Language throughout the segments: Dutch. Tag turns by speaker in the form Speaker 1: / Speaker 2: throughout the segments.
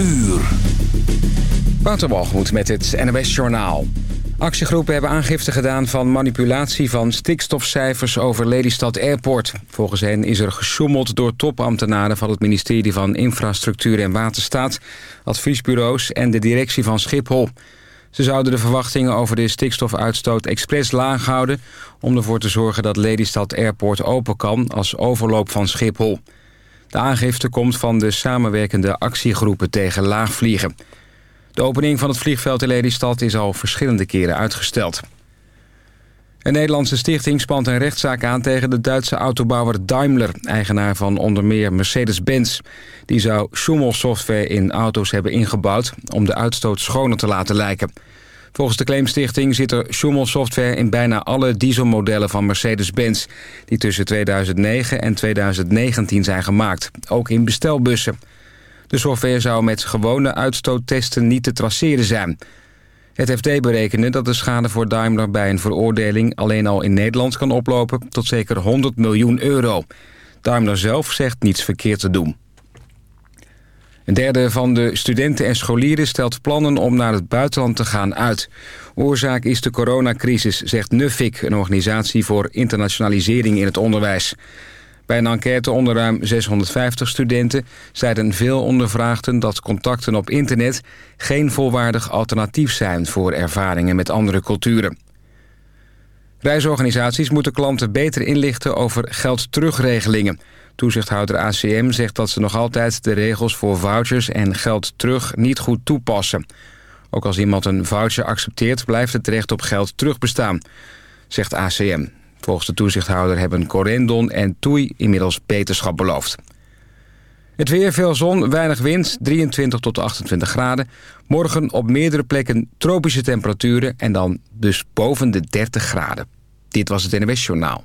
Speaker 1: uur.
Speaker 2: Walgemoed met het NWS Journaal. Actiegroepen hebben aangifte gedaan van manipulatie van stikstofcijfers over Lelystad Airport. Volgens hen is er gesjoemeld door topambtenaren van het ministerie van Infrastructuur en Waterstaat, adviesbureaus en de directie van Schiphol. Ze zouden de verwachtingen over de stikstofuitstoot expres laag houden... om ervoor te zorgen dat Lelystad Airport open kan als overloop van Schiphol. De aangifte komt van de samenwerkende actiegroepen tegen laagvliegen. De opening van het vliegveld in Lelystad is al verschillende keren uitgesteld. Een Nederlandse stichting spant een rechtszaak aan tegen de Duitse autobouwer Daimler... eigenaar van onder meer Mercedes-Benz. Die zou Schumel-software in auto's hebben ingebouwd... om de uitstoot schoner te laten lijken. Volgens de claimstichting zit er Schumel-software in bijna alle dieselmodellen van Mercedes-Benz... die tussen 2009 en 2019 zijn gemaakt, ook in bestelbussen. De software zou met gewone uitstoottesten niet te traceren zijn... Het FD berekende dat de schade voor Daimler bij een veroordeling alleen al in Nederland kan oplopen tot zeker 100 miljoen euro. Daimler zelf zegt niets verkeerd te doen. Een derde van de studenten en scholieren stelt plannen om naar het buitenland te gaan uit. Oorzaak is de coronacrisis, zegt Nuffic, een organisatie voor internationalisering in het onderwijs. Bij een enquête onder ruim 650 studenten zeiden veel ondervraagden dat contacten op internet geen volwaardig alternatief zijn voor ervaringen met andere culturen. Reisorganisaties moeten klanten beter inlichten over geldterugregelingen. Toezichthouder ACM zegt dat ze nog altijd de regels voor vouchers en geld terug niet goed toepassen. Ook als iemand een voucher accepteert blijft het recht op geld terug bestaan, zegt ACM. Volgens de toezichthouder hebben Corendon en Toei inmiddels beterschap beloofd. Het weer, veel zon, weinig wind, 23 tot 28 graden. Morgen op meerdere plekken tropische temperaturen en dan dus boven de 30 graden. Dit was het NWS Journaal.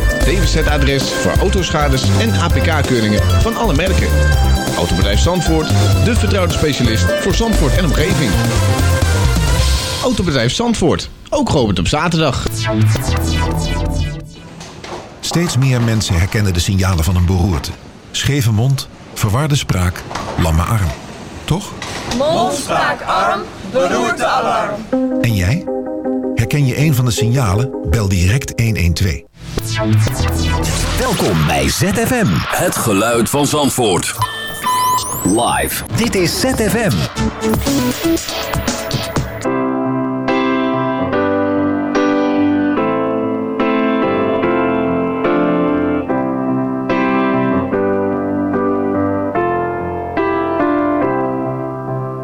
Speaker 3: DWZ-adres voor autoschades en APK-keuringen van alle merken. Autobedrijf Zandvoort, de vertrouwde specialist voor Zandvoort en omgeving. Autobedrijf Zandvoort, ook geopend op zaterdag.
Speaker 4: Steeds meer mensen herkennen de signalen van een beroerte. Scheve mond, verwarde spraak, lamme arm. Toch?
Speaker 5: Mond, spraak, arm, beroerte,
Speaker 4: En jij? Herken je een van de signalen? Bel direct 112.
Speaker 1: Welkom bij ZFM. Het geluid van Zandvoort. Live. Dit is ZFM.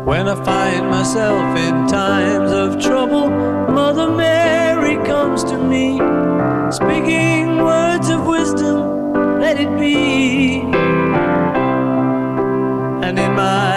Speaker 6: When I find myself in times of trouble, Mother Mary speaking words of wisdom, let it be. And in my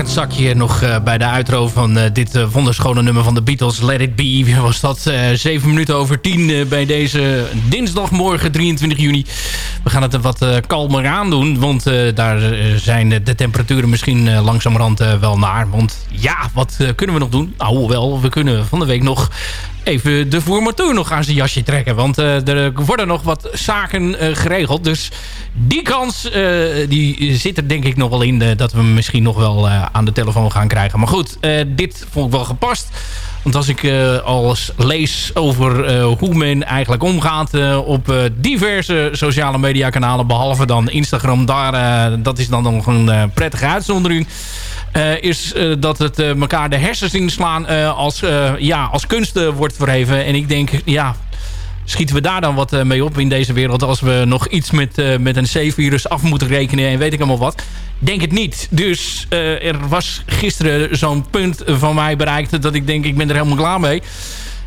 Speaker 7: krakend zakje nog eh, bij de uitro van eh, dit eh, wonderschone nummer van de Beatles. Let It Be was dat zeven minuten over tien eh, bij deze dinsdagmorgen 23 juni. We gaan het wat kalmer aan doen, want daar zijn de temperaturen misschien langzamerhand wel naar. Want ja, wat kunnen we nog doen? Nou, hoewel, we kunnen van de week nog even de formateur nog aan zijn jasje trekken. Want er worden nog wat zaken geregeld. Dus die kans eh, die zit er denk ik nog wel in... eh, dat we hem misschien nog wel eh, aan de telefoon gaan krijgen. Maar goed, dit vond ik wel gepast. Want als ik alles lees over hoe men eigenlijk omgaat op diverse sociale media kanalen, behalve dan Instagram, daar, dat is dan nog een prettige uitzondering. is dat het eh, elkaar de hersens inslaan als, ja, als kunst wordt verheven. En ik denk, ja, schieten we daar dan wat eh, mee op in deze wereld... als we nog iets met, eh, met een C-virus af moeten rekenen en weet ik allemaal wat. Denk het niet. Dus eh, er was gisteren zo'n punt van mij bereikt... dat ik denk, ik ben er helemaal klaar mee.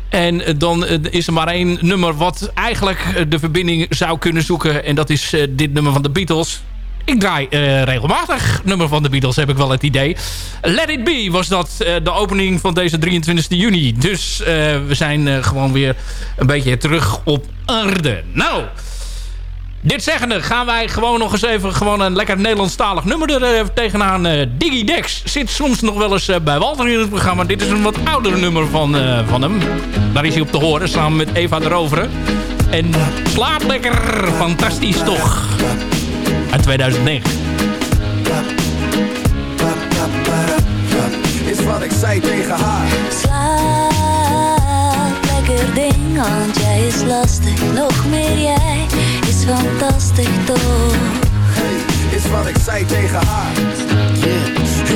Speaker 7: En dan is er maar één nummer wat eigenlijk de verbinding zou kunnen zoeken. En dat is dit nummer van de Beatles. Ik draai eh, regelmatig nummer van de Beatles, heb ik wel het idee. Let It Be was dat eh, de opening van deze 23 juni. Dus eh, we zijn gewoon weer een beetje terug op aarde. Nou, dit zeggende gaan wij gewoon nog eens even gewoon een lekker Nederlandstalig nummer er tegenaan. Diggy Dex zit soms nog wel eens bij Walter in het programma. Dit is een wat ouder nummer van, van hem. Daar is hij op te horen samen met Eva de Roveren. En slaat lekker, fantastisch toch. Uit 2009.
Speaker 8: Is wat ik zei tegen haar.
Speaker 9: Slaap, lekker ding, want jij is lastig. Nog meer jij is fantastisch toch.
Speaker 8: Hey, is wat ik zei tegen haar. Yeah.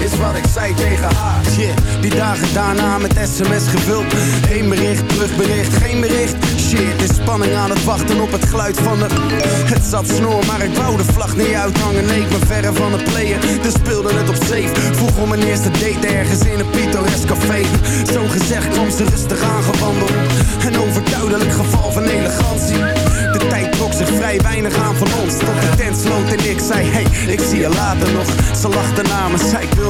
Speaker 8: is wat ik zei tegen haar. Yeah, die dagen daarna met sms gevuld. Eén bericht, terugbericht, geen bericht. Shit, is spanning aan het wachten op het geluid van de... Het zat snor, maar ik wou de vlag niet uithangen. Nee, ik ben verre van het player, dus speelde het op safe. Vroeg om mijn eerste date ergens in een pittoresk café. Zo gezegd kwam ze rustig aangewandeld. Een overduidelijk geval van elegantie. De tijd trok zich vrij weinig aan van ons. Tot de tent sloot en ik zei, hey, ik zie je later nog. Ze lachte na me, zei ik wil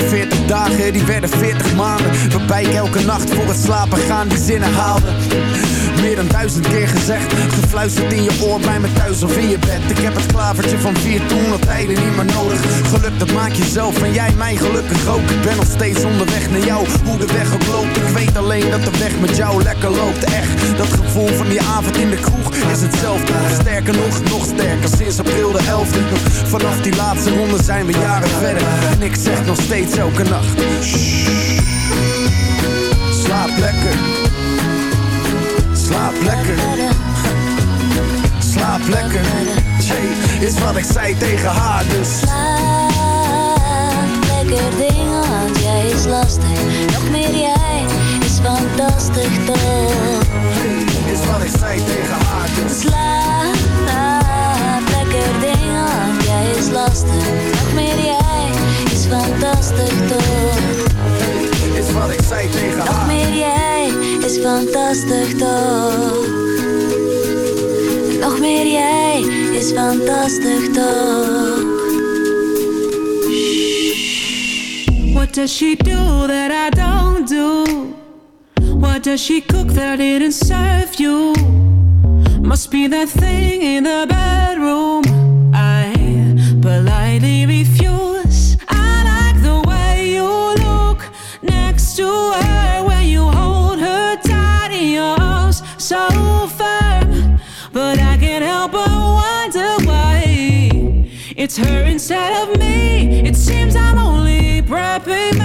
Speaker 8: Die 40 dagen, die werden 40 maanden. Waarbij ik elke nacht voor het slapen gaan die zinnen haalde. Meer dan duizend keer gezegd Gefluisterd in je oor bij me thuis of in je bed. Ik heb het klavertje van vier toen al tijden niet meer nodig. Geluk dat maak je zelf en jij mij gelukkig ook. Ik ben nog steeds onderweg naar jou Hoe de weg ook loopt. Ik weet alleen dat de weg met jou lekker loopt. Echt, dat gevoel van die avond in de kroeg Is hetzelfde, sterker nog, nog sterker. Sinds april de 11e Vanaf die laatste ronde zijn we jaren verder. En ik zeg nog steeds elke nacht. Slaap lekker. Slaap lekker. Slaap lekker. Jay, is wat ik zei tegen haar dus.
Speaker 9: Slaap lekker ding, want jij is lastig. Nog meer jij is fantastisch toch?
Speaker 8: Is wat ik zei tegen haar dus.
Speaker 9: Slaap is lastig Nog meer jij is fantastisch toch
Speaker 8: Is wat ik zei tegen
Speaker 9: Nog
Speaker 8: haar
Speaker 9: meer jij is fantastisch toch Nog meer jij is fantastisch toch
Speaker 10: What does she do that I don't do? What does she cook that I didn't serve you? Must be that thing in the bedroom. Refuse. I like the way you look next to her when you hold her tight in your arms, so firm. But I can't help but wonder why it's her instead of me. It seems I'm only prepping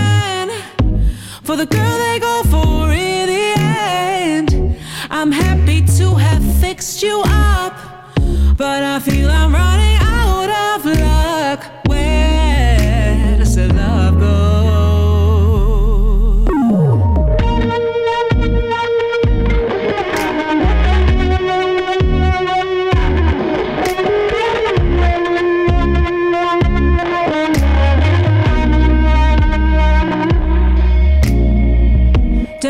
Speaker 10: for the girl they go for in the end. I'm happy to have fixed you up, but I feel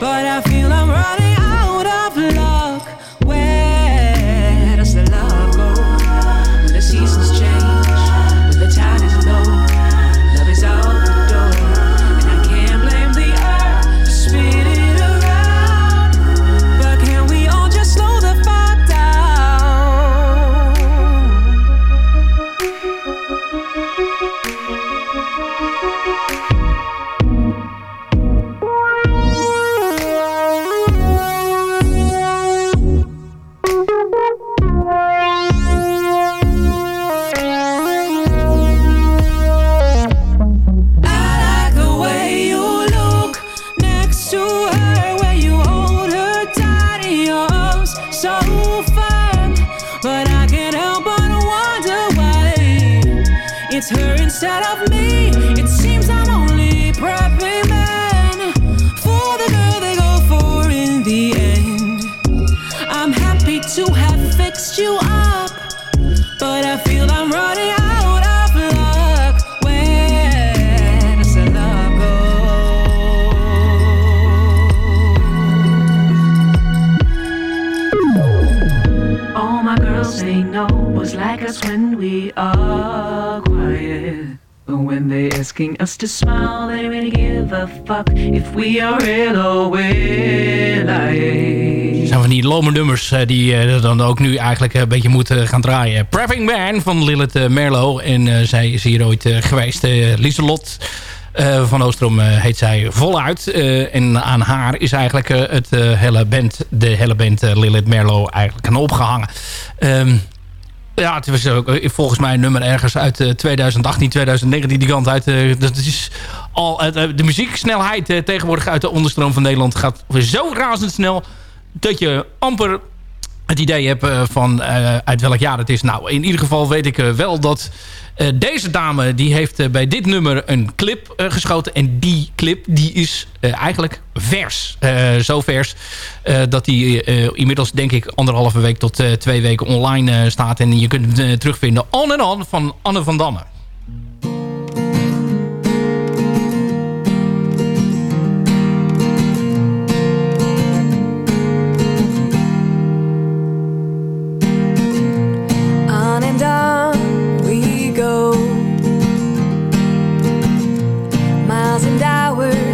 Speaker 10: but I we are quiet. When they asking us to smile, they really give a fuck if we are real or we're
Speaker 7: zijn van die lome nummers eh, die je dan ook nu eigenlijk een beetje moeten gaan draaien. Prepping Man van Lilith eh, Merlo. En eh, zij is hier ooit eh, geweest. Eh, Lieselot eh, van Oostrom eh, heet zij voluit. Eh, en aan haar is eigenlijk eh, het, eh, hele band, de hele band eh, Lilith Merlo eigenlijk aan opgehangen. Ehm, ja, het was ook eh, volgens mij een nummer ergens uit eh, 2018, 2019 die kant uit. eh, dat is al, eh, de muzieksnelheid eh, tegenwoordig uit de onderstroom van Nederland gaat zo razendsnel dat je amper het idee heb van uit welk jaar het is. Nou, in ieder geval weet ik wel dat deze dame... die heeft bij dit nummer een clip geschoten. En die clip die is eigenlijk vers. zo vers dat die inmiddels denk ik anderhalve week tot twee weken online staat. En je kunt terugvinden on en on van Anne van Damme.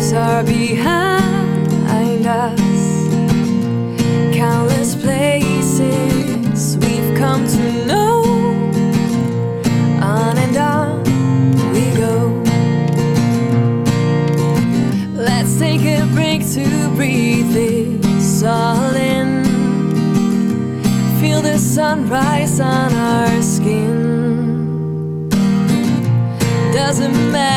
Speaker 11: days are behind us. Countless places we've come to know. On and on we go. Let's take a break to breathe this all in. Feel the sunrise on our skin. Doesn't matter.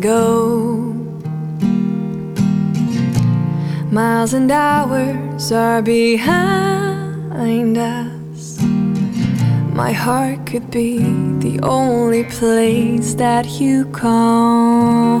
Speaker 11: Go. Miles and hours are behind us. My heart could be the only place that you call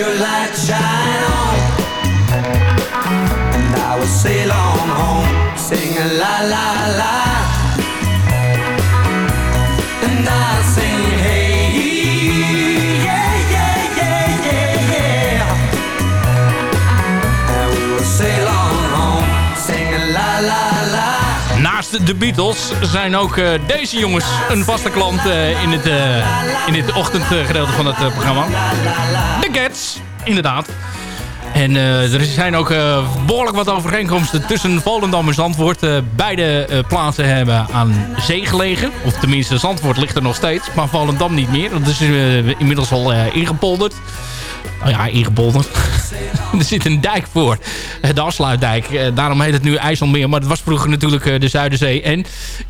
Speaker 12: Your light shine on. And I will sail on home, singing la la la. And I'll sing hey, yeah, yeah, yeah, yeah, yeah. And we will sail on home, singing la la la.
Speaker 7: Naast de Beatles zijn ook uh, deze jongens een vaste klant uh, in, het, uh, in dit ochtendgedeelte van het programma. De inderdaad. En er zijn ook behoorlijk wat overeenkomsten tussen Volendam en Zandvoort. beide plaatsen hebben aan zee gelegen. Of tenminste, Zandvoort ligt er nog steeds. Maar Volendam niet meer. Dat is inmiddels al ingepolderd. Oh ja, ingepolderd. er zit een dijk voor. De afsluitdijk. Daarom heet het nu IJsselmeer. Maar het was vroeger natuurlijk de Zuiderzee. En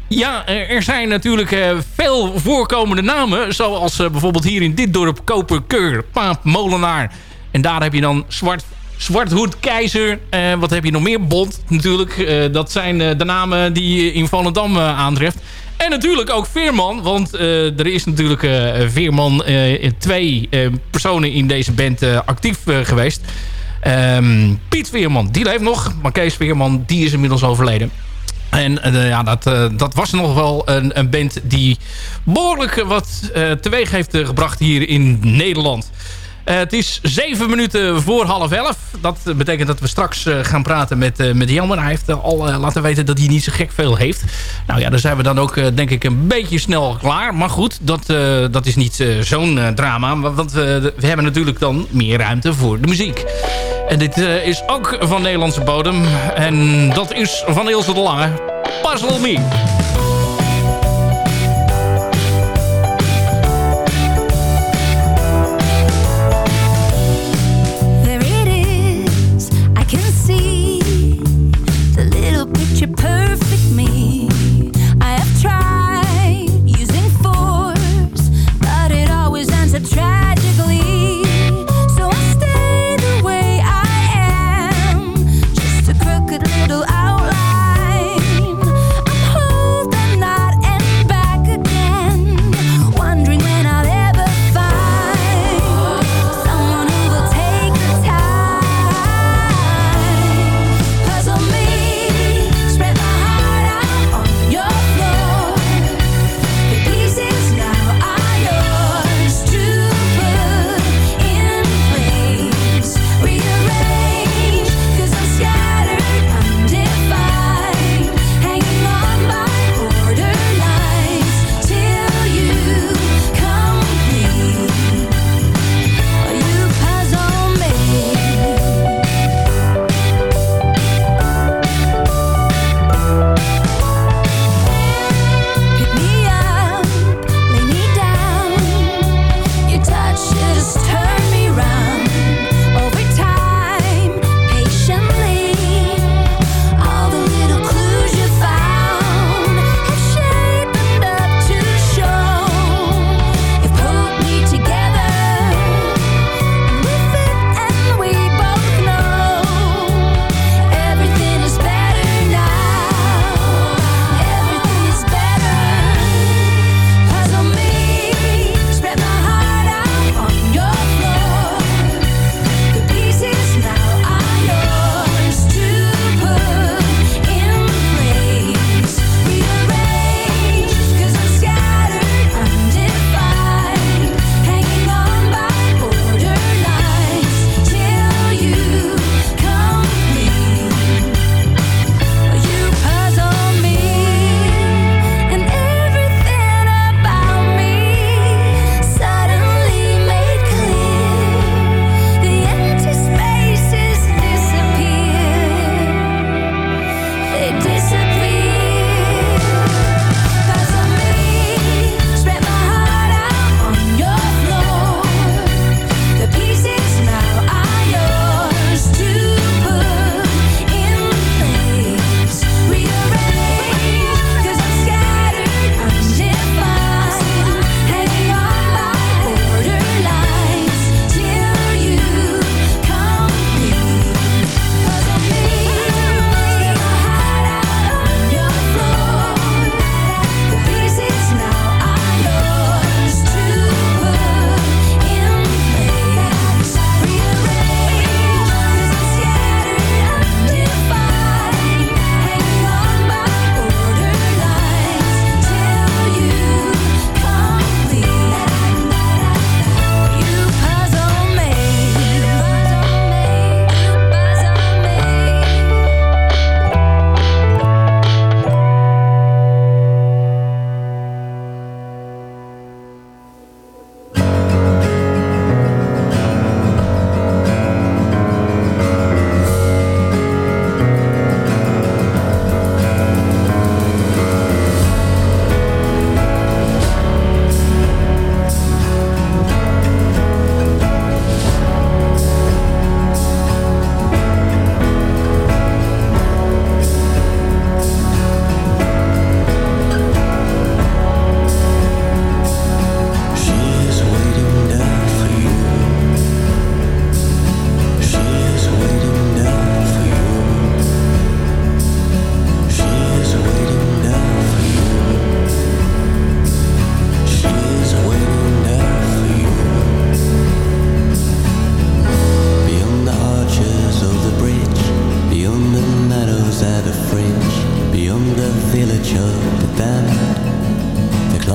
Speaker 7: ja, er zijn natuurlijk veel voorkomende namen. Zoals bijvoorbeeld hier in dit dorp Koperkeur, Paap, Molenaar. En daar heb je dan Zwart Zwarthoed, Keizer. Uh, wat heb je nog meer? Bond natuurlijk. Uh, dat zijn uh, de namen die je in Volendam aantreft. En natuurlijk ook Veerman. Want er is natuurlijk Veerman twee personen in deze band actief geweest. Um, Piet Veerman, die leeft nog. Maar Kees Veerman, die is inmiddels overleden. En ja, dat, dat was nog wel een, een band die behoorlijk wat teweeg heeft gebracht hier in Nederland. Uh, het is zeven minuten voor half elf. Dat betekent dat we straks uh, gaan praten met, uh, met Jelmer. Hij heeft al laten weten dat hij niet zo gek veel heeft. Nou ja, dan zijn we dan ook denk ik een beetje snel klaar. Maar goed, dat, dat is niet zo'n drama. Want we hebben natuurlijk dan meer ruimte voor de muziek. En dit is ook van Nederlandse bodem. En dat is van Ilse de Lange. Puzzle Me.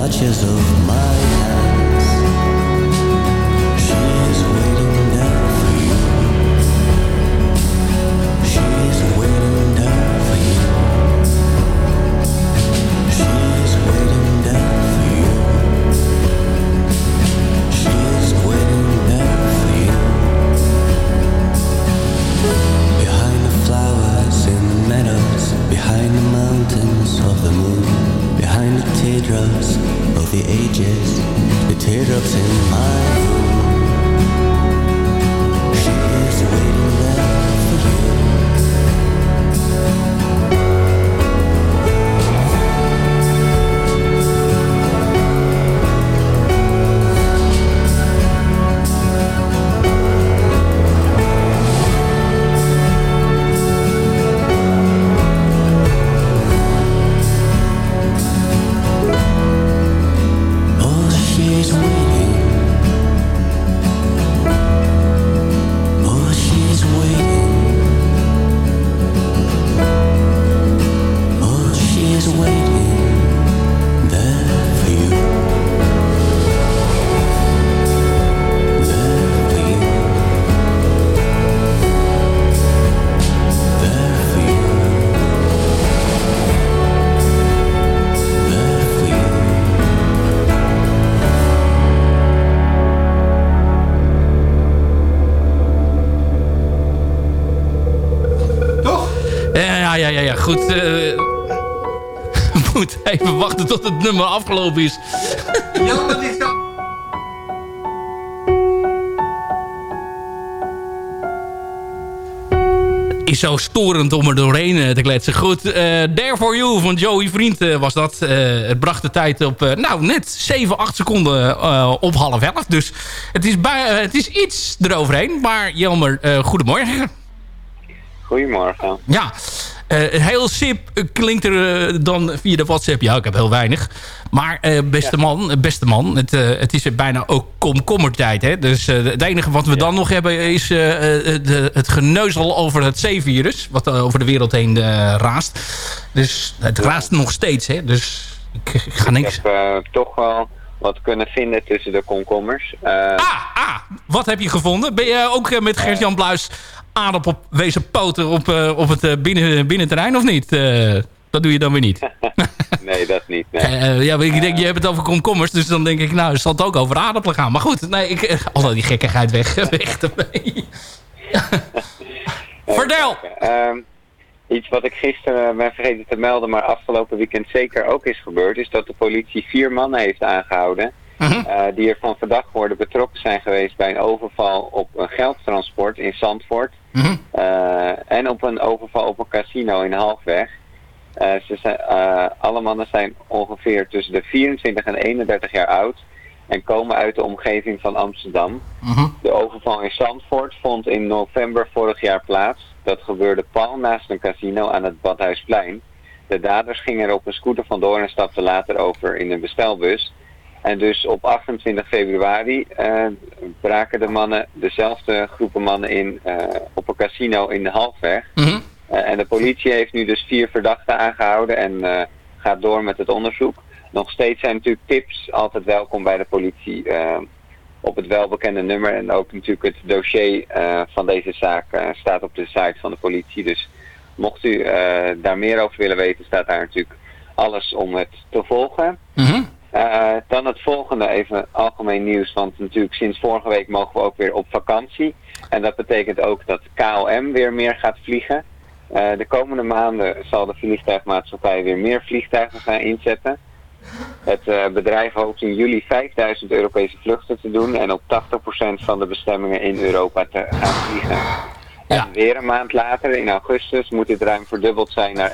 Speaker 13: Touches of my
Speaker 7: wachten tot het nummer afgelopen is.
Speaker 14: Ja, dat is dat.
Speaker 7: Is zo storend om er doorheen eh, te kletsen. Goed, eh There For You van Joey Vriend eh, was dat. Eh, het bracht de tijd op, eh, nou, net 7, 8 seconden eh, op half 11. Dus het is, bij, eh, het is iets eroverheen. Maar Jelmer, eh, goedemorgen.
Speaker 15: Goedemorgen.
Speaker 7: Ja, eh, heel sip eh, klinkt er eh, dan via de WhatsApp. Ja, ik heb heel weinig. Maar eh, beste man, eh, beste man het, eh, het is bijna ook komkommertijd. Hè? Dus eh, het enige wat we dan nog hebben is eh, eh, de, het geneuzel over het C-virus. Wat eh, over de wereld heen eh, raast. Dus het raast nog steeds. Hè? Dus ik, ik ga niks...
Speaker 15: Ik heb eh, toch wel wat kunnen vinden tussen de komkommers. Eh,
Speaker 7: Wat heb je gevonden? Ben je ook eh, met Gert-Jan Bluis aardappel op wezen poten op, eh, op het eh, binnen, binnenterrein of niet? Eh, dat doe je dan weer niet.
Speaker 15: nee, dat niet. Nee.
Speaker 7: Ja, maar ik denk, je hebt het over komkommers, dus dan denk ik, nou, zal het ook over aardappelen gaan. Maar goed, nee, ik, al die gekkigheid weg, weg ermee. Vertel!
Speaker 15: Ehm, iets wat ik gisteren ben vergeten te melden, maar afgelopen weekend zeker ook is gebeurd, is dat de politie vier mannen heeft aangehouden. eh, die ervan verdacht worden betrokken zijn geweest bij een overval op een geldtransport in Zandvoort. Eh, en op een overval op een casino in Halfweg. Eh, ze zijn, eh, alle mannen zijn ongeveer tussen de 24 en 31 jaar oud en komen uit de omgeving van Amsterdam. De overval in Zandvoort vond in november vorig jaar plaats. Dat gebeurde pal naast een casino aan het Badhuisplein. De daders gingen er op een scooter vandoor en stapten later over in een bestelbus. En dus op 28 februari eh, braken de mannen, dezelfde groepen mannen in eh, op een casino in de Halfweg. Eh, en de politie heeft nu dus vier verdachten aangehouden en gaat door met het onderzoek. Nog steeds zijn natuurlijk tips altijd welkom bij de politie op het welbekende nummer. En ook natuurlijk het dossier van deze zaak staat op de site van de politie. Dus mocht u daar meer over willen weten, staat daar natuurlijk alles om het te volgen. Eh, dan het volgende, even algemeen nieuws, want natuurlijk sinds vorige week mogen we ook weer op vakantie. En dat betekent ook dat KLM weer meer gaat vliegen. Eh, de komende maanden zal de vliegtuigmaatschappij weer meer vliegtuigen gaan inzetten. Het eh, bedrijf hoopt in juli 5000 Europese vluchten te doen en op 80% van de bestemmingen in Europa te gaan vliegen. En weer een maand later, in augustus, moet dit ruim verdubbeld zijn naar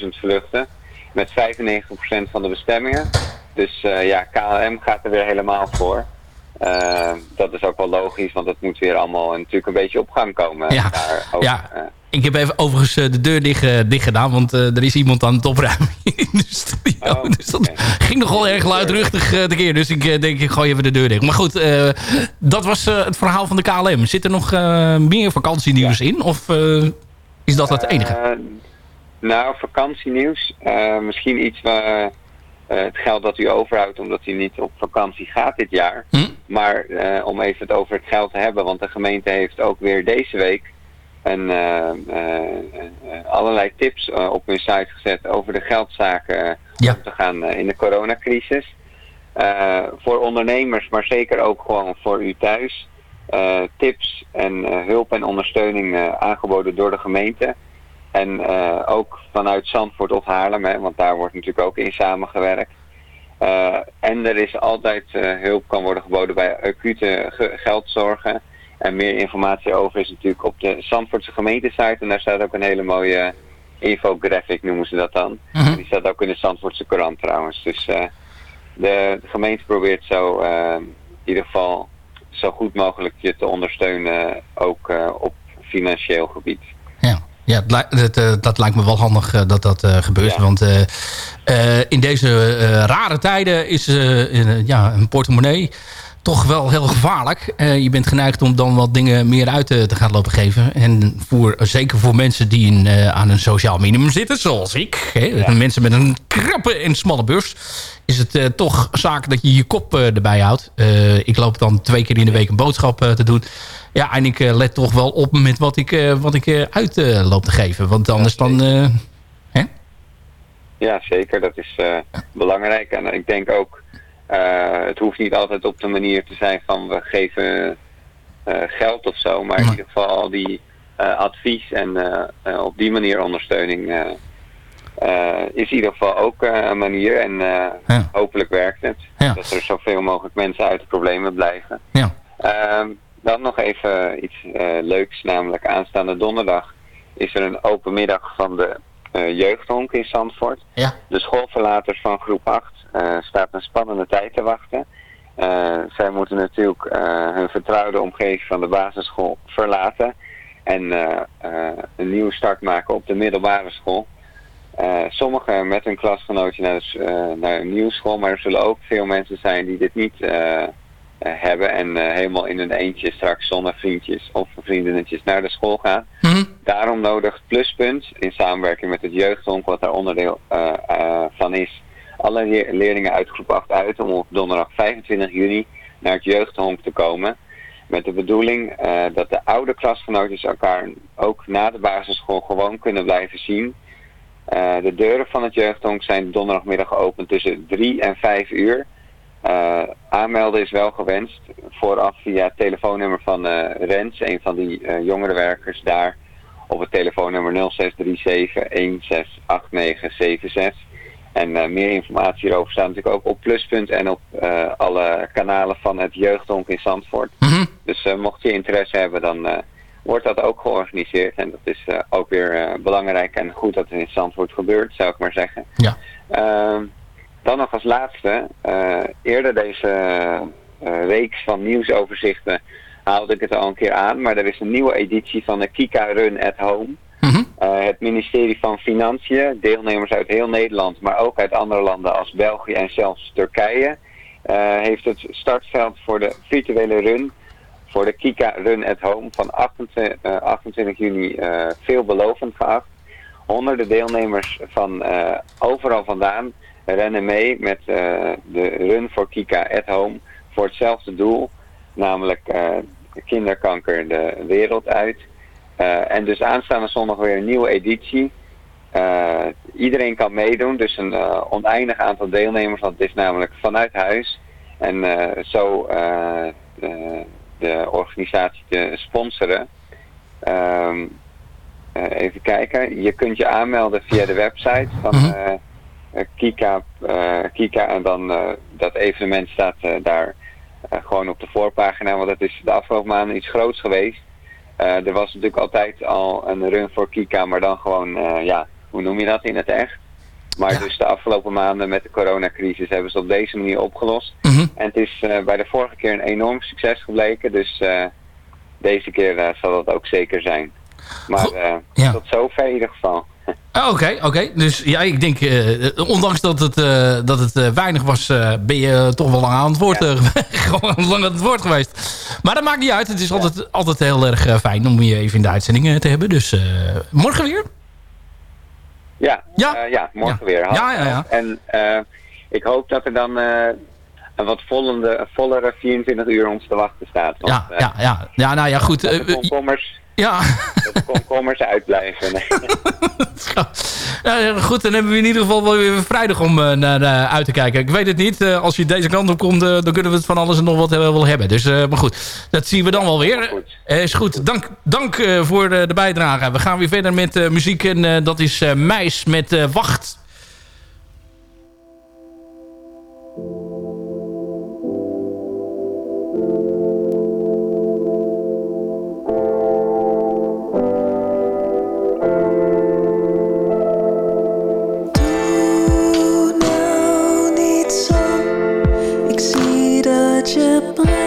Speaker 15: 11.000 vluchten met 95% van de bestemmingen. Dus eh, ja, KLM gaat er weer helemaal voor. Eh, dat is ook wel logisch, want het moet weer allemaal natuurlijk een beetje op gang komen.
Speaker 7: Ja,
Speaker 15: daar ook,
Speaker 7: ja.
Speaker 15: eh.
Speaker 7: Ik heb even overigens de deur dicht, dicht gedaan, want er is iemand aan het opruimen in de studio. dus dat ging nogal erg luidruchtig uh, keer. Dus ik denk, ik gooi even de deur dicht. Maar goed, dat was het verhaal van de KLM. Zit er nog meer vakantienieuws ja. in? Of is dat het enige?
Speaker 15: nou, vakantienieuws. misschien iets waar het geld dat u overhoudt omdat u niet op vakantie gaat dit jaar. Maar om even het over het geld te hebben, want de gemeente heeft ook weer deze week een, allerlei tips op hun site gezet over de geldzaken om te gaan in de coronacrisis. voor ondernemers, maar zeker ook gewoon voor u thuis. tips en hulp en ondersteuning aangeboden door de gemeente. En uh, ook vanuit Zandvoort of Haarlem, hè, want daar wordt natuurlijk ook in samengewerkt. Uh, en er is altijd uh, hulp kan worden geboden bij acute ge geldzorgen. En meer informatie over is natuurlijk op de Zandvoortse gemeentesite. En daar staat ook een hele mooie infographic, noemen ze dat dan. -hmm. Die staat ook in de Zandvoortse krant trouwens. Dus de, de, gemeente probeert zo in ieder geval zo goed mogelijk je te ondersteunen, ook op financieel gebied.
Speaker 7: Ja, dat, dat, dat, lijkt me wel handig uh, dat dat uh, gebeurt. Ja. Want in deze rare tijden is ja, een portemonnee toch wel heel gevaarlijk. je bent geneigd om dan wat dingen meer uit te, te gaan lopen geven. En voor, zeker voor mensen die in, aan een sociaal minimum zitten, zoals ik. Hè, ja. Mensen met een krappe en smalle beurs. Is het toch zaak dat je je kop erbij houdt. ik loop dan twee keer in de week een boodschap te doen ja, en ik uh, let toch wel op met wat ik, uh, wat ik uh, uit loop te geven. Want anders dan... Hè?
Speaker 15: Ja, zeker. Dat is belangrijk. En ik denk ook, het hoeft niet altijd op de manier te zijn van we geven geld of zo. Maar in ieder geval die advies en op die manier ondersteuning... is in ieder geval ook een manier en ja. hopelijk werkt het. Ja. Dat er zoveel mogelijk mensen uit de problemen blijven.
Speaker 7: Ja.
Speaker 15: Ehm, dan nog even iets leuks, namelijk aanstaande donderdag is er een open middag van de jeugdhonk in Zandvoort.
Speaker 7: Ja.
Speaker 15: De schoolverlaters van groep 8 uh, staat een spannende tijd te wachten. zij moeten natuurlijk hun vertrouwde omgeving van de basisschool verlaten en een nieuwe start maken op de middelbare school. sommigen met hun klasgenootje naar, de, naar een nieuwe school, maar er zullen ook veel mensen zijn die dit niet uh, hebben en helemaal in hun eentje straks zonder vriendjes of vriendinnetjes naar de school gaan.
Speaker 7: Mm -hmm.
Speaker 15: Daarom nodigt Pluspunt in samenwerking met het jeugdhonk, wat daar onderdeel van is, alle leerlingen uit groep 8 uit om op donderdag 25 juni naar het jeugdhonk te komen. Met de bedoeling dat de oude klasgenootjes elkaar ook na de basisschool gewoon kunnen blijven zien. de deuren van het jeugdhonk zijn donderdagmiddag geopend tussen 3 en 5 uur. Uh, aanmelden is wel gewenst. Vooraf via het telefoonnummer van Rens, een van die jongerenwerkers daar. Op het telefoonnummer 0637-168976. En meer informatie hierover staat natuurlijk ook op Pluspunt en op alle kanalen van het Jeugdhonk in Zandvoort.
Speaker 7: Mm -hmm.
Speaker 15: Dus mocht je interesse hebben, dan wordt dat ook georganiseerd. En dat is ook weer belangrijk en goed dat het in Zandvoort gebeurt, zou ik maar zeggen.
Speaker 7: Ja.
Speaker 15: Ehm, dan nog als laatste, eerder deze reeks van nieuwsoverzichten haalde ik het al een keer aan, maar er is een nieuwe editie van de Kika Run at Home.
Speaker 7: -hmm.
Speaker 15: uh, het ministerie van Financiën, deelnemers uit heel Nederland, maar ook uit andere landen als België en zelfs Turkije, heeft het startveld voor de virtuele run, voor de Kika Run at Home van 28, 28 juni veelbelovend geacht. Honderden deelnemers van overal vandaan rennen mee met uh, de Run for Kika at Home voor hetzelfde doel. Namelijk uh, kinderkanker de wereld uit. Uh, en dus aanstaande zondag weer een nieuwe editie. iedereen kan meedoen, dus een oneindig aantal deelnemers, want het is namelijk vanuit huis. En zo de organisatie te sponsoren. Um, even kijken, je kunt je aanmelden via de website van... -hmm. Kika, Kika en dan dat evenement staat daar gewoon op de voorpagina, want dat is de afgelopen maanden iets groots geweest. Er was natuurlijk altijd al een run voor Kika, maar dan gewoon, ja, hoe noem je dat in het echt? Maar ja. dus de afgelopen maanden met de coronacrisis hebben ze op deze manier opgelost.
Speaker 7: Mm -hmm.
Speaker 15: En het is bij de vorige keer een enorm succes gebleken, dus deze keer zal dat ook zeker zijn. Maar
Speaker 7: ja.
Speaker 15: tot zover in ieder geval.
Speaker 7: Oké, oké. Okay. Dus ja, ik denk, uh, ondanks dat het, uh, dat het uh, weinig was, ben je toch wel lang aan het woord, ja. gewoon lang aan het woord geweest. Maar dat maakt niet uit. Het is ja. altijd, altijd heel erg fijn om je even in de uitzending te hebben. Dus morgen weer?
Speaker 15: Ja,
Speaker 7: ja?
Speaker 15: ja morgen weer.
Speaker 7: Ja, ja, ja.
Speaker 15: En ik hoop dat er dan een wat vollende, vollere 24 uur ons te wachten staat. Want,
Speaker 7: ja, ja, ja. ja, nou ja, goed.
Speaker 15: de komkommers,
Speaker 7: ja.
Speaker 15: dat de komkommers uitblijven.
Speaker 7: ja, goed, dan hebben we in ieder geval wel weer vrijdag om uh, naar uh, uit te kijken. Ik weet het niet. Uh, als je deze kant op komt, dan kunnen we het van alles en nog wat wel hebben. Dus, maar goed, dat zien we dan wel weer. is goed. Dank, dank voor de, de, bijdrage. We gaan weer verder met muziek. En dat is Meis met Wacht.
Speaker 16: goodbye.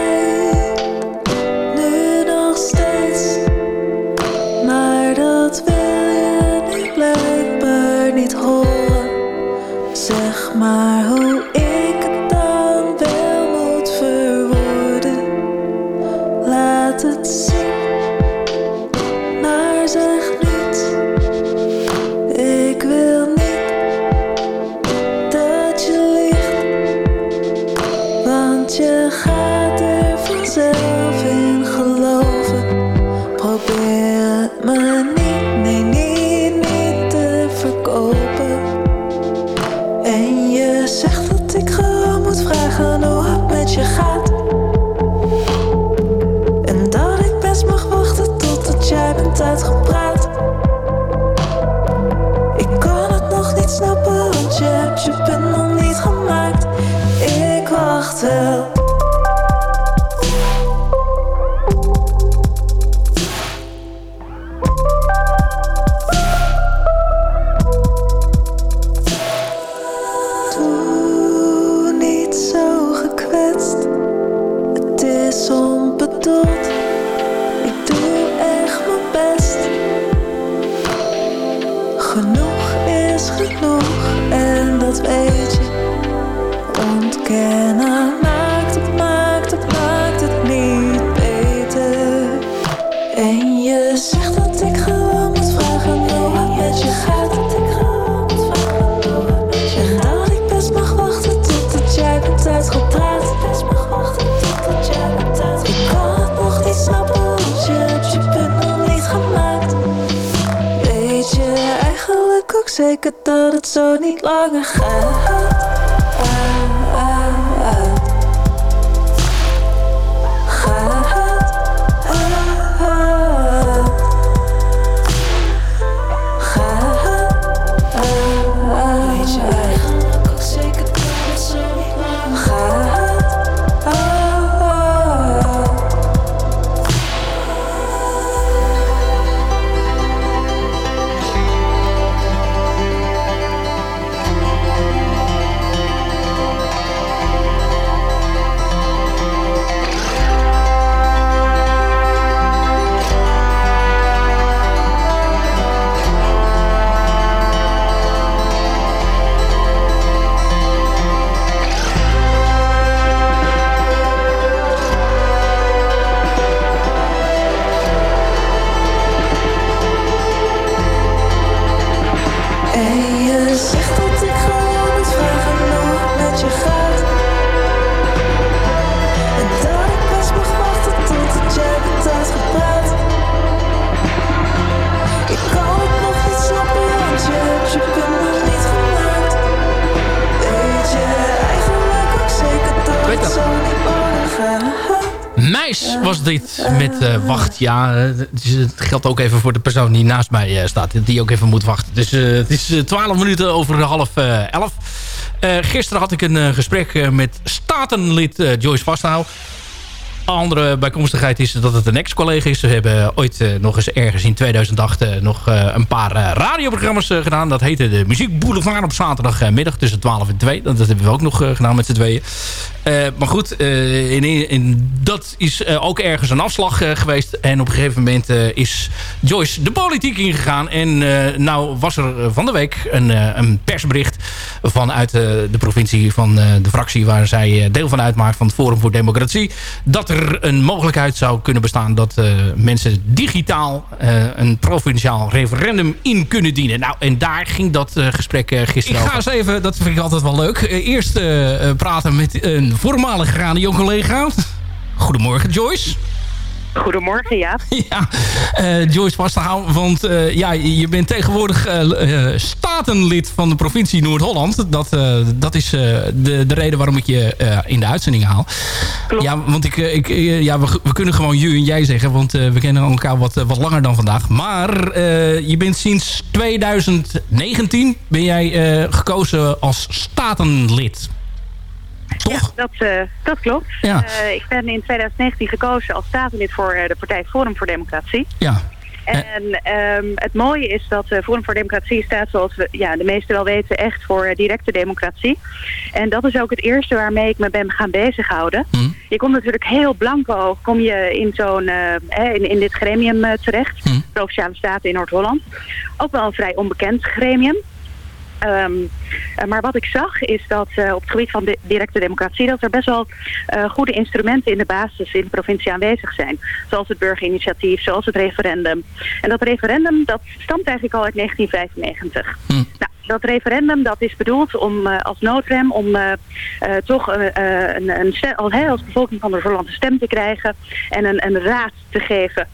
Speaker 16: Zeker langer gaat.
Speaker 7: Dit met uh, wacht. Ja, het geldt ook even voor de persoon die naast mij uh, staat. Die ook even moet wachten. Dus het is 12 minuten over half 11. gisteren had ik een gesprek met statenlid Joyce Vasthout andere bijkomstigheid is dat het een ex-collega is. We hebben ooit uh, nog eens ergens in 2008 uh, nog een paar radioprogramma's gedaan. Dat heette de Muziek Boulevard op zaterdagmiddag tussen 12 en 2. Dat, dat hebben we ook nog gedaan met z'n tweeën. maar goed, in, in, dat is ook ergens een afslag geweest. En op een gegeven moment is Joyce de politiek ingegaan. En nou was er van de week een, een persbericht vanuit de provincie van de fractie... waar zij deel van uitmaakt van het Forum voor Democratie... dat er er een mogelijkheid zou kunnen bestaan... dat mensen digitaal een provinciaal referendum in kunnen dienen. Nou, en daar ging dat gesprek gisteren Ik ga eens even, dat vind ik altijd wel leuk... eerst praten met een voormalig radio-collega. Goedemorgen, Joyce.
Speaker 17: Goedemorgen, ja.
Speaker 7: ja, uh, Joyce Pasterhouw, want uh, ja, je bent tegenwoordig uh, statenlid van de provincie Noord-Holland. Dat, dat is de, de reden waarom ik je in de uitzending haal.
Speaker 17: Klopt.
Speaker 7: Ja, want ik, ik, ja, we, we, kunnen gewoon je en jij zeggen, want we kennen elkaar wat, wat langer dan vandaag. Maar je bent sinds 2019 ben jij gekozen als statenlid.
Speaker 17: Ja, dat, uh, dat klopt. Uh, ik ben in 2019 gekozen als statenlid voor uh, de partij Forum voor Democratie.
Speaker 7: Ja.
Speaker 17: En um, het mooie is dat Forum voor Democratie staat, zoals we ja, de meesten wel weten, echt voor directe democratie. En dat is ook het eerste waarmee ik me ben gaan bezighouden.
Speaker 7: Hm.
Speaker 17: Je komt natuurlijk heel blanco, kom je in, zo'n, in, in dit gremium terecht,
Speaker 7: hm.
Speaker 17: Provinciale Staten in Noord-Holland. Ook wel een vrij onbekend gremium. Um, maar wat ik zag is dat uh, op het gebied van de directe democratie... dat er best wel uh, goede instrumenten in de basis in de provincie aanwezig zijn. Zoals het burgerinitiatief, zoals het referendum. En dat referendum dat stamt eigenlijk al uit 1995.
Speaker 7: Hm.
Speaker 17: Nou, dat referendum dat is bedoeld om uh, als noodrem om toch een, een stem, als bevolking van de Noord-Holland een stem te krijgen... en een, een raad te geven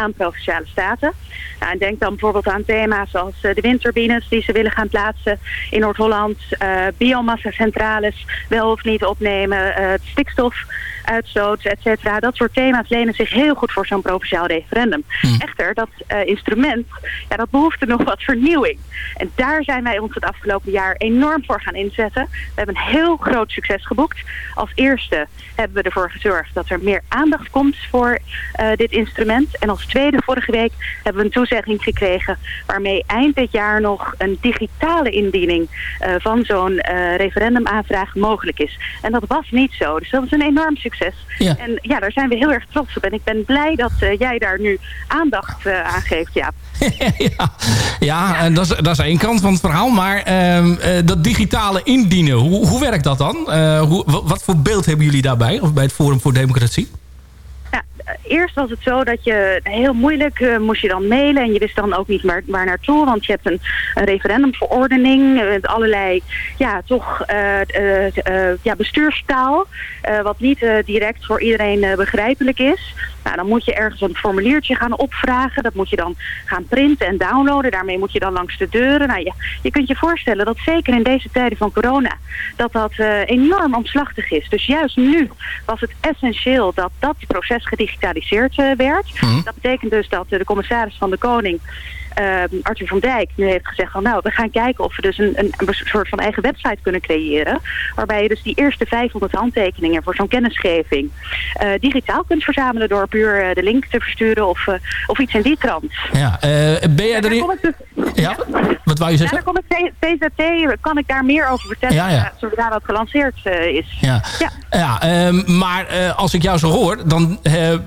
Speaker 17: aan provinciale staten. Nou, en denk dan bijvoorbeeld aan thema's als uh, de windturbines die ze willen gaan plaatsen in Noord-Holland. Uh, biomassa-centrales wel of niet opnemen. Uh, stikstofuitstoot, et cetera. Dat soort thema's lenen zich heel goed voor zo'n provinciaal referendum. Echter, dat instrument, ja, dat behoeft er nog wat vernieuwing. En daar zijn wij ons het afgelopen jaar enorm voor gaan inzetten. We hebben een heel groot succes geboekt. Als eerste hebben we ervoor gezorgd dat er meer aandacht komt voor dit instrument. En als tweede, vorige week, hebben we een toezegging gekregen... waarmee eind dit jaar nog een digitale indiening uh, van zo'n uh, referendumaanvraag mogelijk is. En dat was niet zo. Dus dat is een enorm succes.
Speaker 7: Ja.
Speaker 17: En ja, daar zijn we heel erg trots op. En ik ben blij dat uh, jij daar nu aandacht aan geeft, ja.
Speaker 7: ja, ja en dat, is, dat is één kant van het verhaal. Maar ehm, dat digitale indienen, hoe, hoe werkt dat dan? hoe, wat voor beeld hebben jullie daarbij? Of bij het Forum voor Democratie?
Speaker 17: Eerst was het zo dat je heel moeilijk uh, moest je dan mailen en je wist dan ook niet waar, waar naartoe. Want je hebt een, referendumverordening met allerlei ja, toch uh, uh, ja, bestuurstaal. wat niet direct voor iedereen begrijpelijk is. Nou, dan moet je ergens een formuliertje gaan opvragen. Dat moet je dan gaan printen en downloaden. Daarmee moet je dan langs de deuren. Nou, je, je kunt je voorstellen dat zeker in deze tijden van corona... dat dat enorm omslachtig is. Dus juist nu was het essentieel dat dat proces gedigitaliseerd werd.
Speaker 7: Mhm.
Speaker 17: Dat betekent dus dat de commissaris van de Koning... Uh, Arthur van Dijk nu heeft gezegd van nou, we gaan kijken of we dus een, een, een, soort van eigen website kunnen creëren. Waarbij je dus die eerste 500 handtekeningen voor zo'n kennisgeving uh, digitaal kunt verzamelen door puur uh, de link te versturen of, of iets in die trant.
Speaker 7: Ja, ben jij erin? Dus, ja, wat wou je zeggen?
Speaker 17: Ja, dan kom ik TZT, kan ik daar meer over vertellen
Speaker 7: ja, ja.
Speaker 17: zodra dat gelanceerd is.
Speaker 7: Ja,
Speaker 17: ja.
Speaker 7: ja um, maar als ik jou zo hoor, dan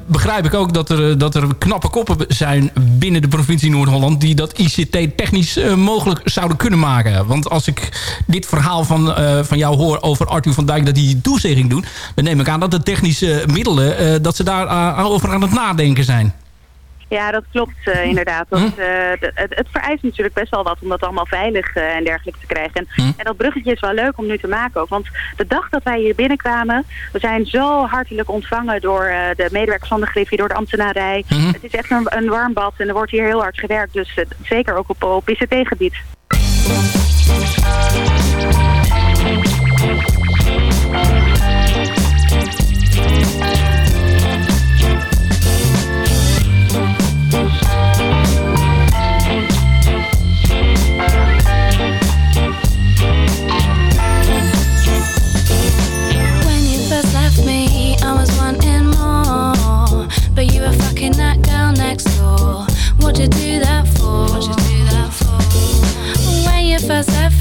Speaker 7: begrijp ik ook dat er, dat er knappe koppen zijn binnen de provincie Noord-Holland die dat ICT technisch uh, mogelijk zouden kunnen maken. Want als ik dit verhaal van, uh, van jou hoor over Arthur van Dijk... dat die toezegging doen... dan neem ik aan dat de technische middelen... Uh, dat ze daar over aan het nadenken zijn.
Speaker 17: Ja, dat klopt uh, inderdaad. Dat, uh, het, het, vereist natuurlijk best wel wat om dat allemaal veilig uh, en dergelijke te krijgen. En,
Speaker 7: hm?
Speaker 17: en, dat bruggetje is wel leuk om nu te maken ook. Want de dag dat wij hier binnenkwamen, we zijn zo hartelijk ontvangen door de medewerkers van de Griffie, door de ambtenarij.
Speaker 7: Hm?
Speaker 17: Het is echt een, een, warm bad en er wordt hier heel hard gewerkt. Dus zeker ook op, op ICT-gebied.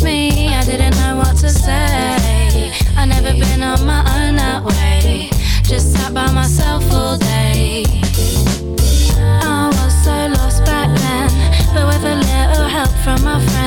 Speaker 9: Me, I didn't know what to say. I never been on my own that way. Just sat by myself all day. I was so lost back then, but with a little help from my friends,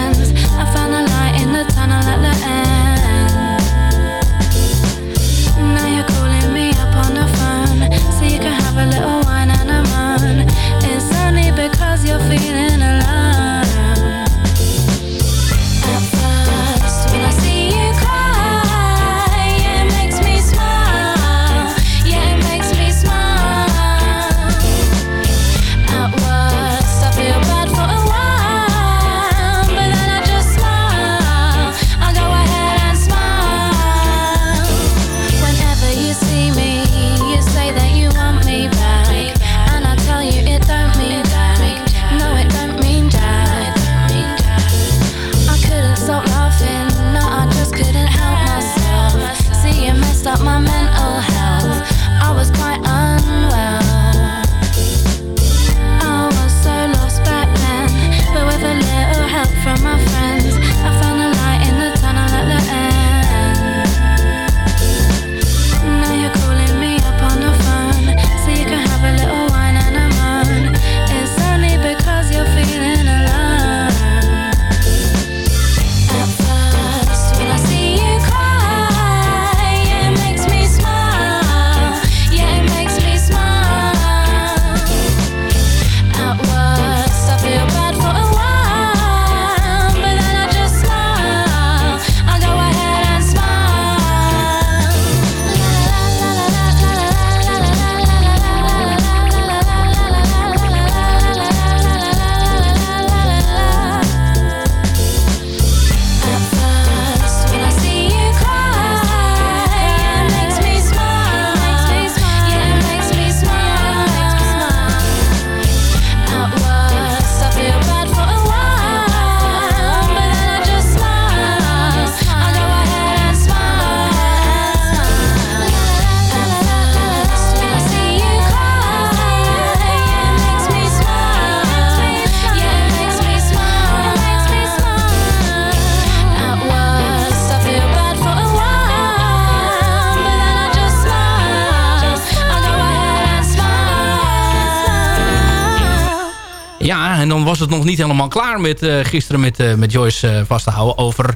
Speaker 7: het nog niet helemaal klaar met gisteren met, met Joyce vast te houden... over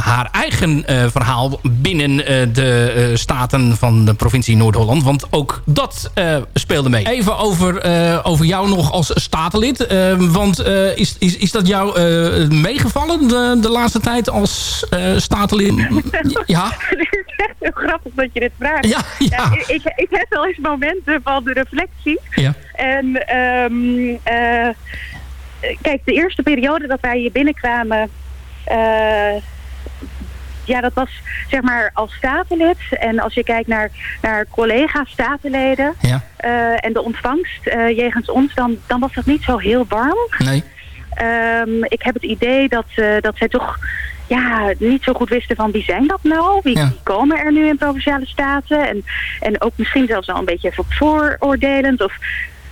Speaker 7: haar eigen verhaal binnen de staten van de provincie Noord-Holland. Want ook dat speelde mee. Even over, over jou nog als statenlid. want is, is, is dat jou meegevallen de, de laatste tijd als statenlid?
Speaker 17: Ja? Het is echt heel grappig dat je dit vraagt.
Speaker 7: Ja, ja.
Speaker 17: ik, ik heb wel eens momenten van de reflectie.
Speaker 7: Ja.
Speaker 17: En um, kijk, de eerste periode dat wij hier binnenkwamen... Uh, ja, dat was zeg maar als statenlid. En als je kijkt naar, naar collega's statenleden
Speaker 7: ja.
Speaker 17: uh, en de ontvangst uh, jegens ons, dan, dan was dat niet zo heel warm.
Speaker 7: Nee.
Speaker 17: Um, ik heb het idee dat, dat zij toch ja, niet zo goed wisten van wie zijn dat nou? Wie, komen er nu in Provinciale Staten? En, en ook misschien zelfs al een beetje vooroordelend of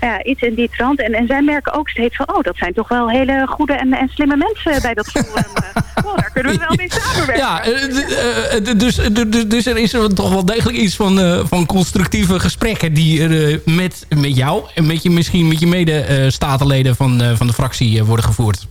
Speaker 17: ja, iets in die trant. En, en zij merken ook steeds van, oh, dat zijn toch wel hele goede en, en slimme mensen bij dat forum. oh, daar kunnen we wel mee samenwerken.
Speaker 7: Ja, dus, dus, dus er is er toch wel degelijk iets van, van constructieve gesprekken die er met, met jou en met je, misschien met je mede-statenleden van, van de fractie worden gevoerd.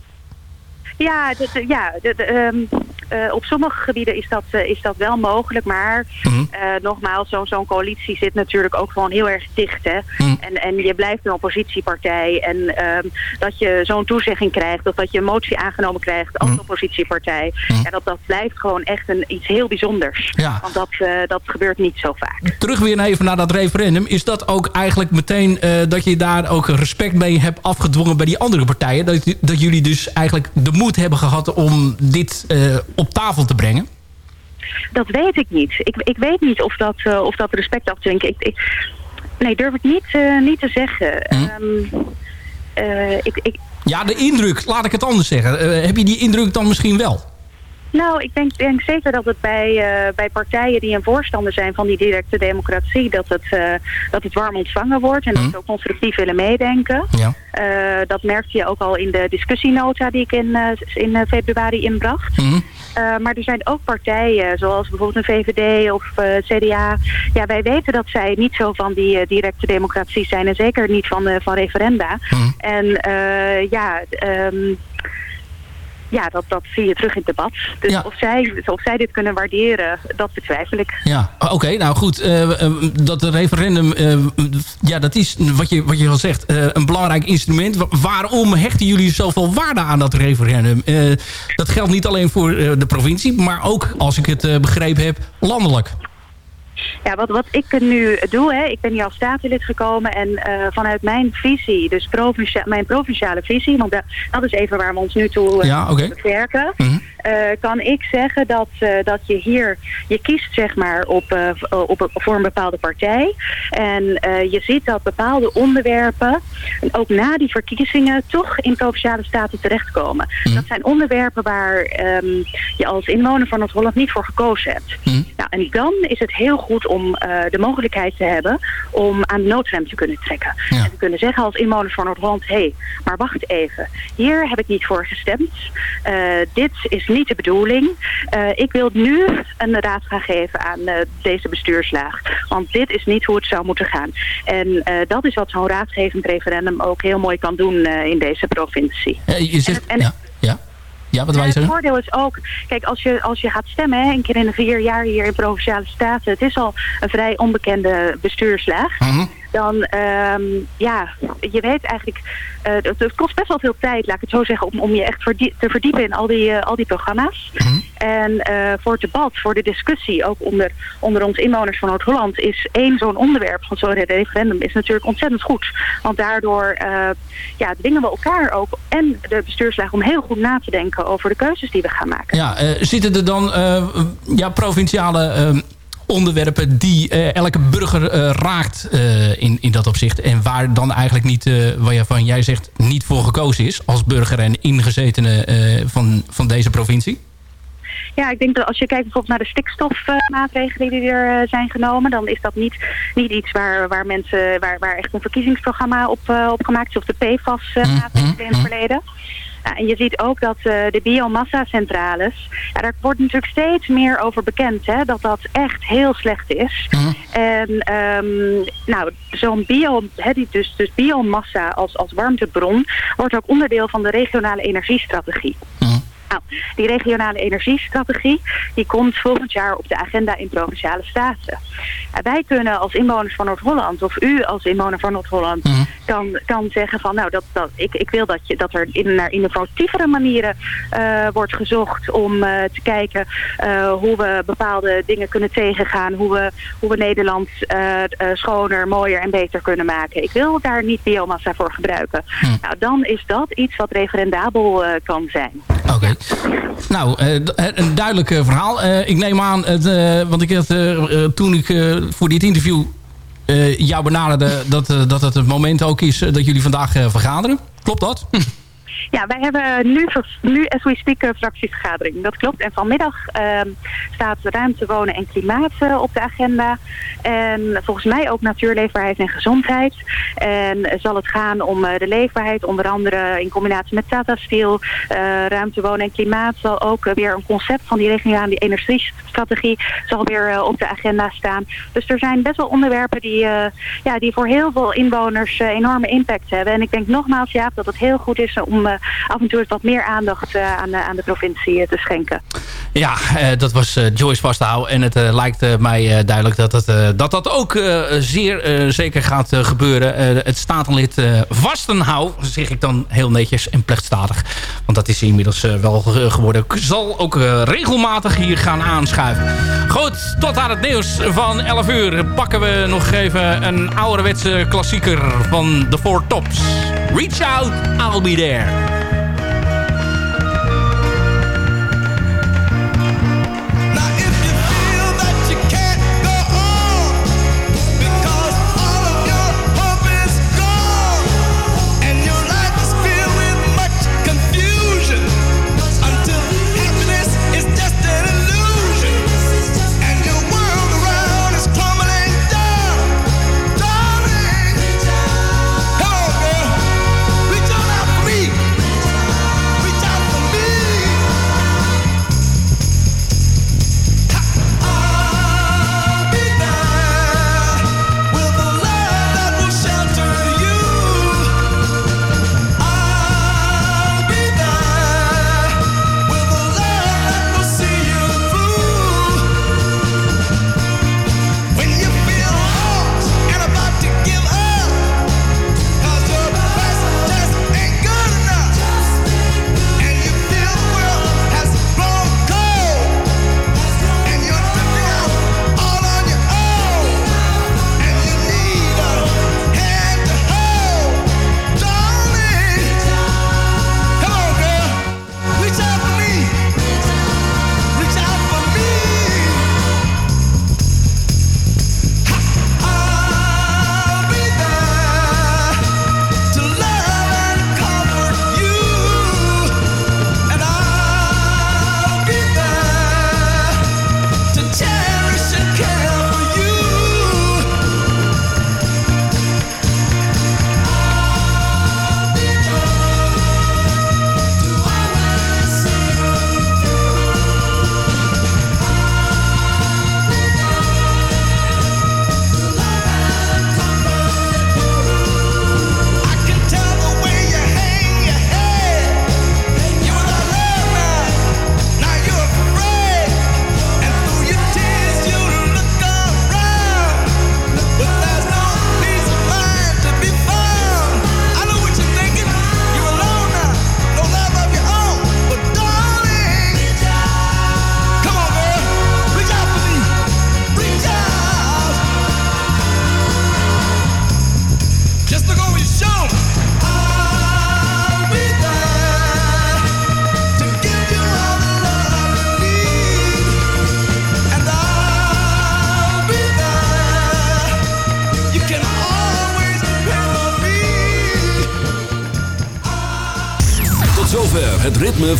Speaker 17: Ja, de, ja de, um, uh, op sommige gebieden is dat, uh, is dat wel mogelijk. Maar mm -hmm. uh, nogmaals, zo'n zo'n coalitie zit natuurlijk ook gewoon heel erg dicht. Hè? Mm. En, en je blijft een oppositiepartij. En um, dat je zo'n toezegging krijgt of dat je een motie aangenomen krijgt als mm. oppositiepartij. Ja, dat, dat blijft gewoon echt een, iets heel bijzonders.
Speaker 7: Ja.
Speaker 17: Want dat, dat gebeurt niet zo vaak.
Speaker 7: Terug weer even naar dat referendum. Is dat ook eigenlijk meteen dat je daar ook respect mee hebt afgedwongen bij die andere partijen? Dat, dat jullie dus eigenlijk de moed hebben gehad om dit uh, op tafel te brengen?
Speaker 17: Dat weet ik niet. Ik, ik weet niet of dat, uh, of dat respect af te drinken. Ik, ik, nee, durf ik niet, uh, niet te zeggen.
Speaker 7: Hm.
Speaker 17: Um, ik, ik...
Speaker 7: Ja, de indruk, laat ik het anders zeggen. heb je die indruk dan misschien wel?
Speaker 17: Nou, ik denk, denk zeker dat het bij, uh, bij partijen die een voorstander zijn van die directe democratie, dat het, uh, dat het warm ontvangen wordt en mm. dat ze ook constructief willen meedenken.
Speaker 7: Ja.
Speaker 17: Uh, dat merkte je ook al in de discussienota die ik in, in februari inbracht.
Speaker 7: Mm.
Speaker 17: maar er zijn ook partijen, zoals bijvoorbeeld een VVD of CDA. Ja, wij weten dat zij niet zo van die directe democratie zijn en zeker niet van, van referenda.
Speaker 7: Mm.
Speaker 17: En ja, um, ja, dat, dat zie je terug in het debat. Dus
Speaker 7: ja.
Speaker 17: of, zij, of zij dit kunnen waarderen, dat betwijfel ik.
Speaker 7: Ja, oké. Okay, nou goed. Uh, dat referendum, uh, ja, dat is wat je, wat je al zegt, uh, een belangrijk instrument. Waarom hechten jullie zoveel waarde aan dat referendum? dat geldt niet alleen voor de provincie, maar ook, als ik het begrepen heb, landelijk.
Speaker 17: Ja, wat, wat ik nu doe, hè, ik ben hier als statenlid gekomen en uh, vanuit mijn visie, dus provincia mijn provinciale visie, want dat, dat is even waar we ons nu toe uh,
Speaker 7: ja, okay.
Speaker 17: werken,
Speaker 7: mm -hmm.
Speaker 17: uh, kan ik zeggen dat, dat je hier, je kiest zeg maar op, op, voor een bepaalde partij en je ziet dat bepaalde onderwerpen ook na die verkiezingen toch in provinciale staten terechtkomen.
Speaker 7: Mhm.
Speaker 17: Dat zijn onderwerpen waar um, je als inwoner van het Holland niet voor gekozen hebt.
Speaker 7: Mm.
Speaker 17: Nou, en dan is het heel goed om uh, de mogelijkheid te hebben om aan de noodrem te kunnen trekken.
Speaker 7: Ja.
Speaker 17: En te kunnen zeggen als inwoner van Noord-Holland, hé, hey, maar wacht even. Hier heb ik niet voor gestemd. Uh, dit is niet de bedoeling. Uh, ik wil nu een raad gaan geven aan deze bestuurslaag. Want dit is niet hoe het zou moeten gaan. En dat is wat zo'n raadgevend referendum ook heel mooi kan doen in deze provincie.
Speaker 7: je zegt,
Speaker 17: en, en,
Speaker 7: ja, ja. Wat
Speaker 17: het voordeel is ook, kijk, als je, als je gaat stemmen, hè, een keer in de vier jaar hier in Provinciale Staten, het is al een vrij onbekende bestuurslaag.
Speaker 7: Mm -hmm.
Speaker 17: Dan, um, ja, je weet eigenlijk, uh, het, het, kost best wel veel tijd, laat ik het zo zeggen, om, om je echt verdie te verdiepen in al die, uh, al die programma's.
Speaker 7: Mm -hmm.
Speaker 17: En uh, voor het debat, voor de discussie, ook onder, onder ons inwoners van Noord-Holland, is één zo'n onderwerp van zo'n referendum is natuurlijk ontzettend goed. Want daardoor ja, dwingen we elkaar ook en de bestuurslaag om heel goed na te denken over de keuzes die we gaan maken.
Speaker 7: Ja, zitten er dan ja, provinciale onderwerpen die uh, elke burger uh, raakt uh, in, in dat opzicht. En waar dan eigenlijk niet, waarvan jij zegt, niet voor gekozen is als burger en ingezetene van, van deze provincie?
Speaker 17: Ja, ik denk dat als je kijkt bijvoorbeeld naar de stikstofmaatregelen die er zijn genomen, dan is dat niet, niet iets waar, waar mensen, waar, waar echt een verkiezingsprogramma op, op gemaakt is, of de PFAS-maatregelen
Speaker 7: mm -hmm.
Speaker 17: in het verleden. Nou, en je ziet ook dat eh, de biomassa-centrales, ja, daar wordt natuurlijk steeds meer over bekend, hè, dat dat echt heel slecht is. En ehm, nou, zo'n bio, hè, die dus, dus biomassa als, als warmtebron wordt ook onderdeel van de regionale energiestrategie. Nou, die regionale energiestrategie die komt volgend jaar op de agenda in Provinciale Staten. En wij kunnen als inwoners van Noord-Holland, of u als inwoner van Noord-Holland, kan, kan zeggen van nou, dat, dat, ik, ik wil dat, je, dat er in, naar innovatievere manieren eh, wordt gezocht om eh, te kijken eh, hoe we bepaalde dingen kunnen tegengaan, hoe we, hoe we Nederland schoner, mooier en beter kunnen maken. Ik wil daar niet biomassa voor gebruiken. Nou, dan is dat iets wat referendabel kan zijn.
Speaker 8: Oké. Nou, eh, eh, een duidelijk eh, verhaal. Ik neem aan, want ik had toen ik voor dit interview jou benaderde... Dat, dat het het moment ook is dat jullie vandaag vergaderen. Klopt dat?
Speaker 17: Ja, wij hebben nu, nu as we speak, fractievergadering. Dat klopt. En vanmiddag ehm, staat ruimte, wonen en klimaat eh, op de agenda. En volgens mij ook natuurleefbaarheid en gezondheid. En zal het gaan om eh, de leefbaarheid, onder andere in combinatie met Tata Steel. Eh, ruimte, wonen en klimaat zal ook weer een concept van die regionale energiestrategie zal weer op de agenda staan. Dus er zijn best wel onderwerpen die, ja, die voor heel veel inwoners enorme impact hebben. En ik denk nogmaals, ja, dat het heel goed is om eh, af en toe wat meer aandacht eh, aan, de, aan de provincie eh, te schenken.
Speaker 8: Ja, dat was Joyce Vasthout. En het lijkt mij duidelijk dat, het, dat dat ook zeer zeker gaat gebeuren. Het statenlid eh Vastenhou, zeg ik dan heel netjes en plechtstatig. Want dat is inmiddels wel ge- geworden. Zal ook regelmatig hier gaan aanschuiven. Goed, tot aan het nieuws van 11 uur pakken we nog even een ouderwetse klassieker van The Four Tops. Reach out, I'll be there.